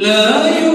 لا يؤمن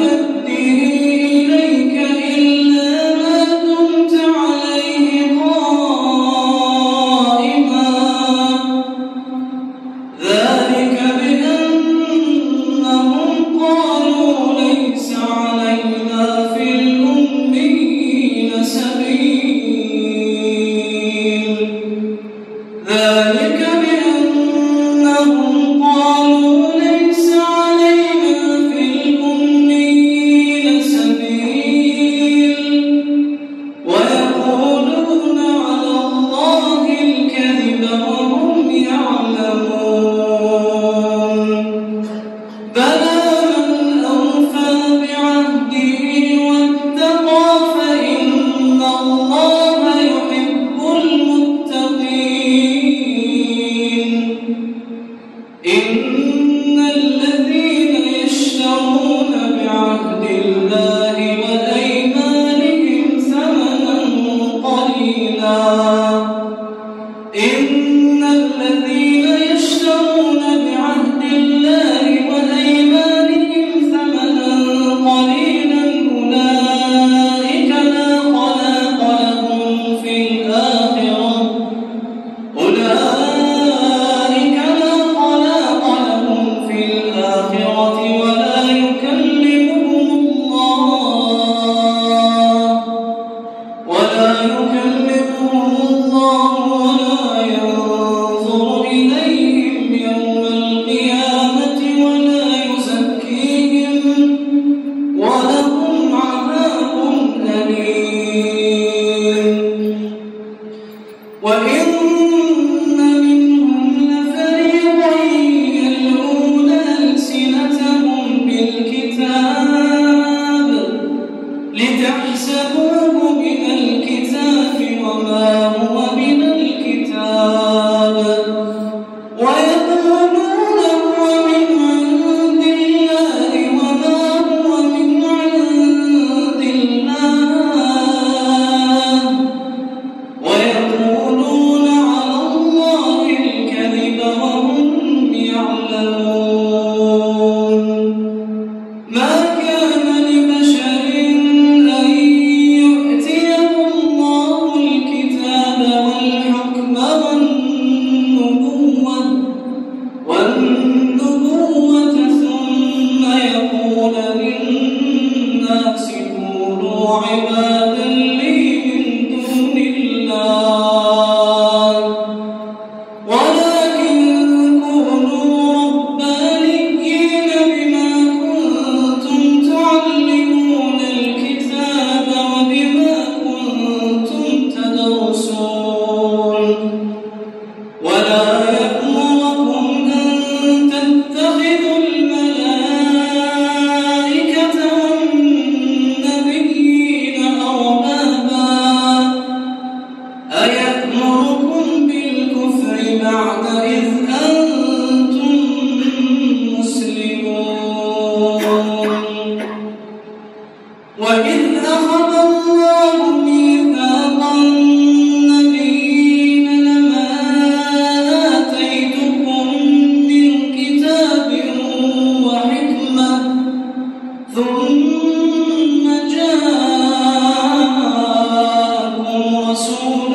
رسول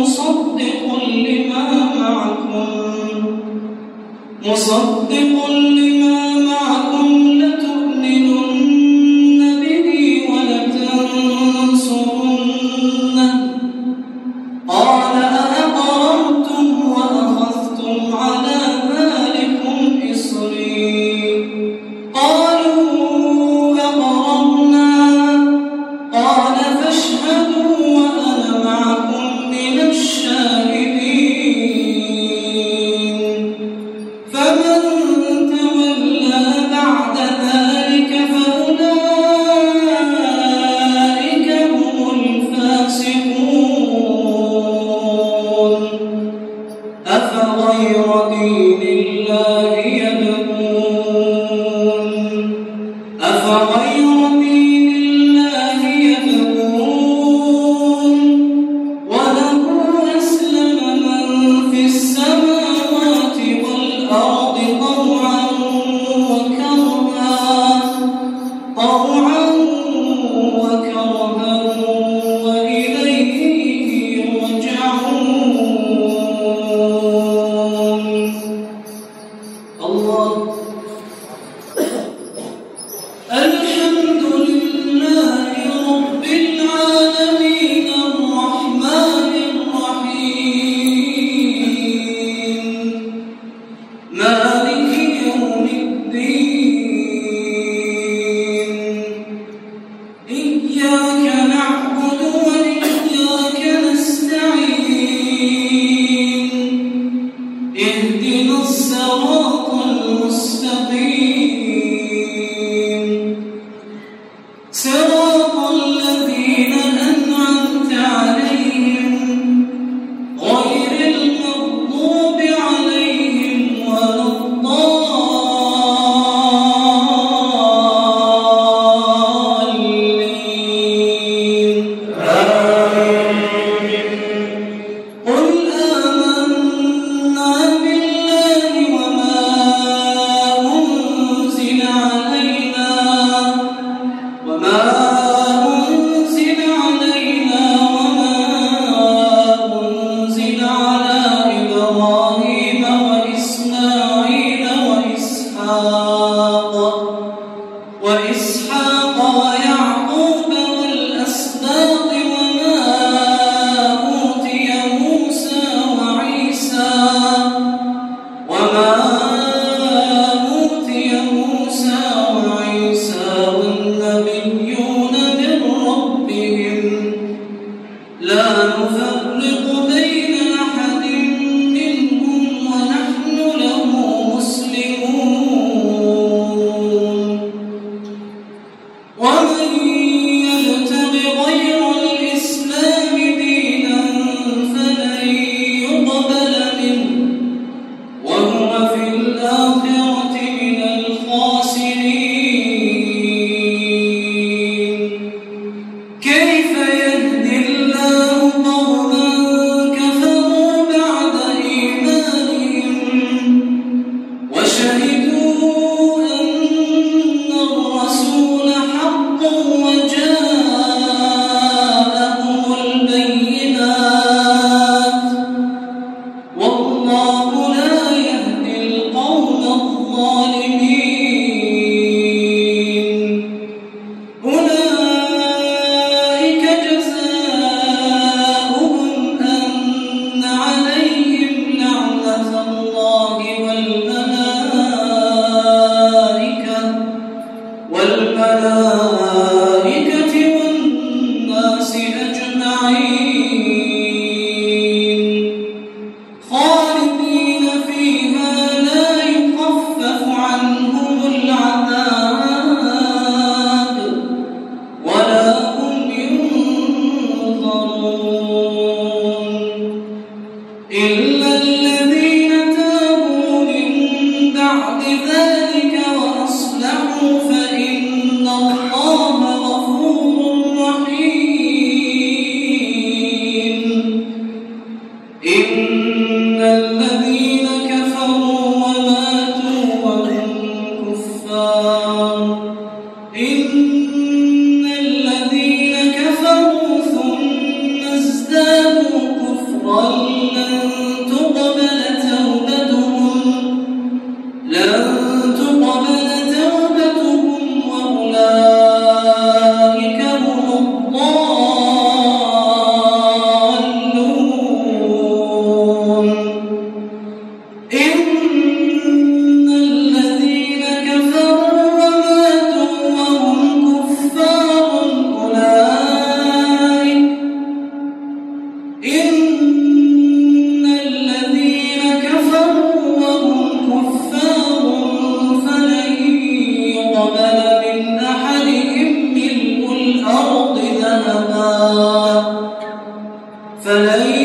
مصدق لما معكم مصدق Soon ينظرون إسرائيل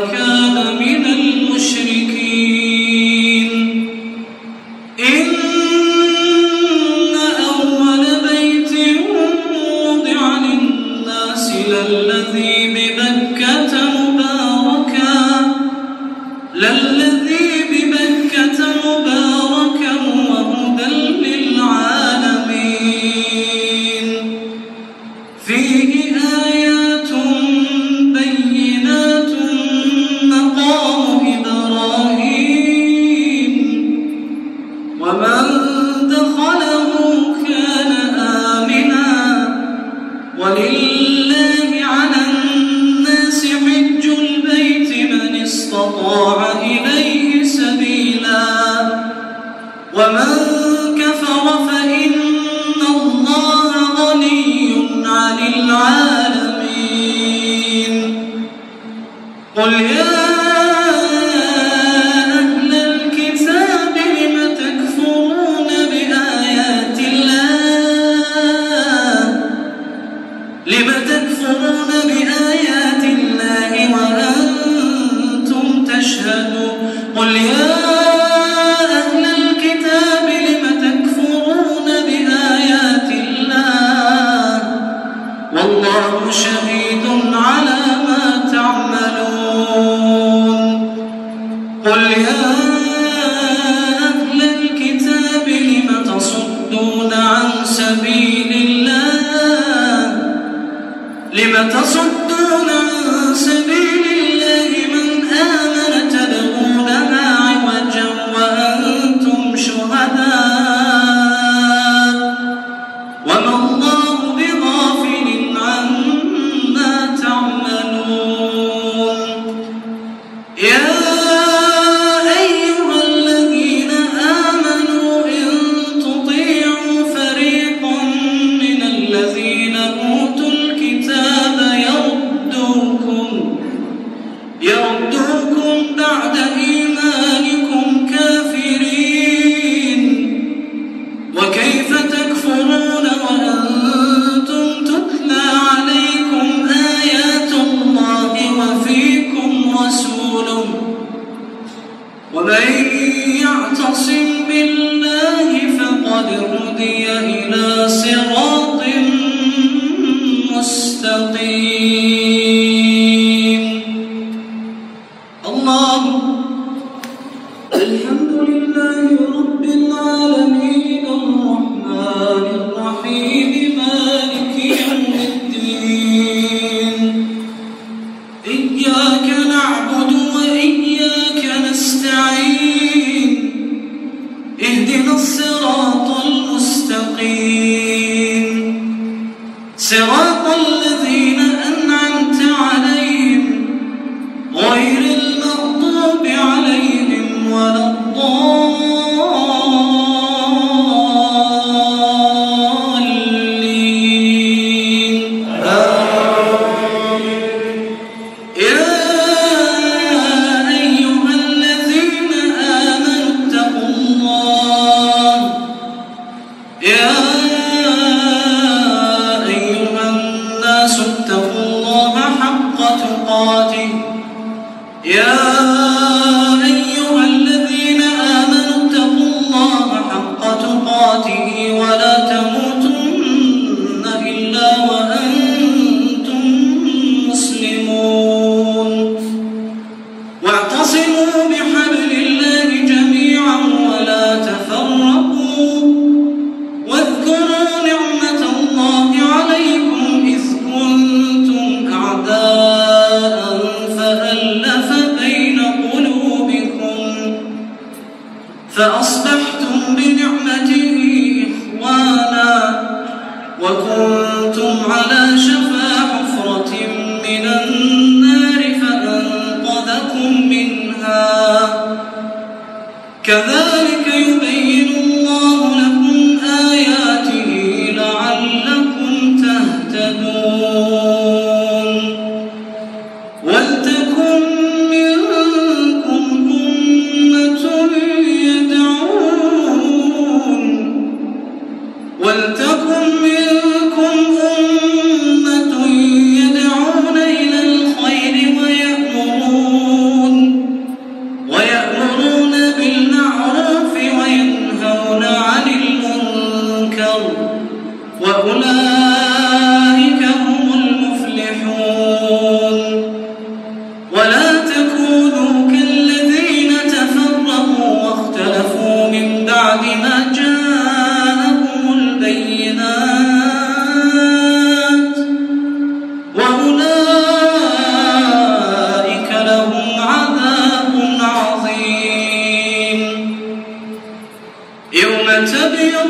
فأصبحتم بنعمته إخوانا وكنتم على شفاعه تلك